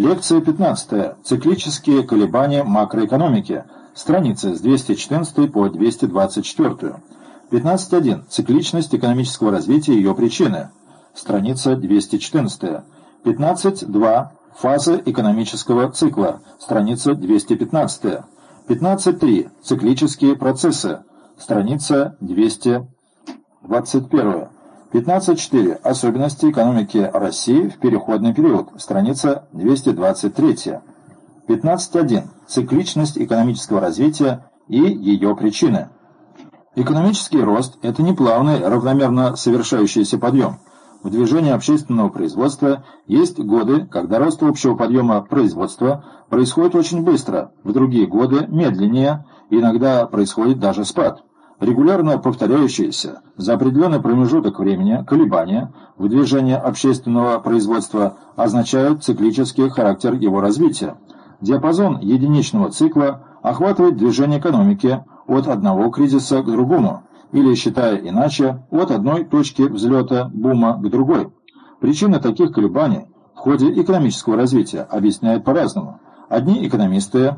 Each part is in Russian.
Лекция 15. Циклические колебания макроэкономики. Страницы с 214 по 224. 15.1. Цикличность экономического развития и ее причины. Страница 214. 15.2. Фазы экономического цикла. Страница 215. 15.3. Циклические процессы. Страница 221. 15.4. Особенности экономики России в переходный период. Страница 223. 15.1. Цикличность экономического развития и ее причины. Экономический рост – это не плавный, равномерно совершающийся подъем. В движении общественного производства есть годы, когда рост общего подъема производства происходит очень быстро, в другие годы медленнее, иногда происходит даже спад регулярно повторяющиеся за определенный промежуток времени колебания в движении общественного производства означают циклический характер его развития. Диапазон единичного цикла охватывает движение экономики от одного кризиса к другому, или, считая иначе, от одной точки взлета бума к другой. Причины таких колебаний в ходе экономического развития объясняют по-разному. Одни экономисты,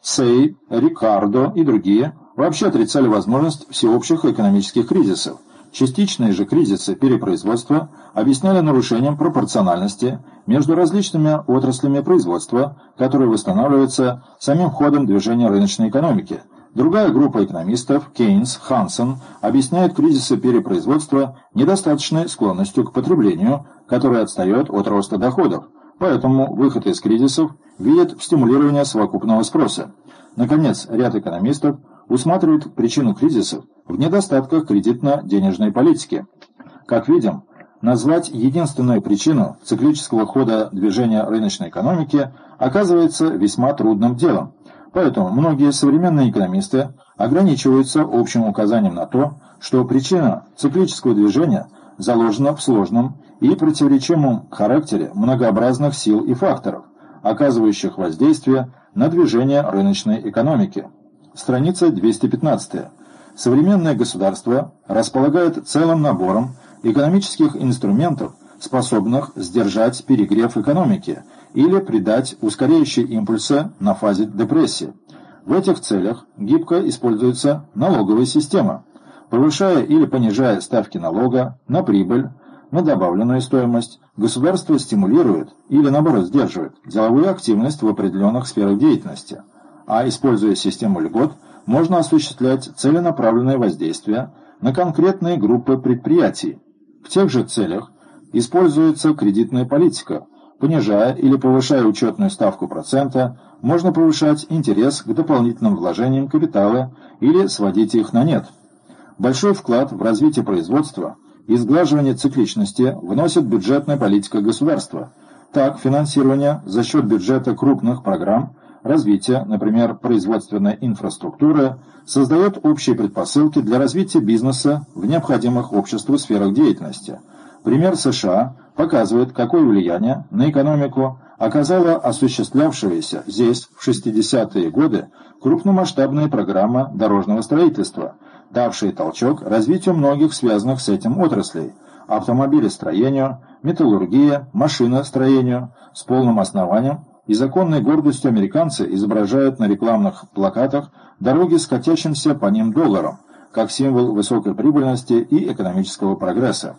Сей, Рикардо и другие – вообще отрицали возможность всеобщих экономических кризисов. Частичные же кризисы перепроизводства объясняли нарушением пропорциональности между различными отраслями производства, которые восстанавливаются самим ходом движения рыночной экономики. Другая группа экономистов, Кейнс, Хансен, объясняет кризисы перепроизводства недостаточной склонностью к потреблению, которая отстает от роста доходов. Поэтому выход из кризисов видят в стимулировании совокупного спроса. Наконец, ряд экономистов – усматривают причину кризисов в недостатках кредитно-денежной политики. Как видим, назвать единственную причину циклического хода движения рыночной экономики оказывается весьма трудным делом. Поэтому многие современные экономисты ограничиваются общим указанием на то, что причина циклического движения заложена в сложном и противоречимом характере многообразных сил и факторов, оказывающих воздействие на движение рыночной экономики. Страница 215. Современное государство располагает целым набором экономических инструментов, способных сдержать перегрев экономики или придать ускоряющие импульсы на фазе депрессии. В этих целях гибко используется налоговая система, повышая или понижая ставки налога на прибыль, на добавленную стоимость, государство стимулирует или наоборот сдерживает деловую активность в определенных сферах деятельности – а используя систему льгот, можно осуществлять целенаправленное воздействие на конкретные группы предприятий. В тех же целях используется кредитная политика. Понижая или повышая учетную ставку процента, можно повышать интерес к дополнительным вложениям капитала или сводить их на нет. Большой вклад в развитие производства и сглаживание цикличности вносит бюджетная политика государства. Так, финансирование за счет бюджета крупных программ – развития, например, производственной инфраструктуры, создает общие предпосылки для развития бизнеса в необходимых обществу сферах деятельности. Пример США показывает, какое влияние на экономику оказала осуществлявшаяся здесь в 60-е годы крупномасштабная программа дорожного строительства, давшая толчок развитию многих связанных с этим отраслей – автомобилестроению, металлургия, машиностроению, с полным основанием и законной гордостью американцы изображают на рекламных плакатах дороги с по ним долларом, как символ высокой прибыльности и экономического прогресса.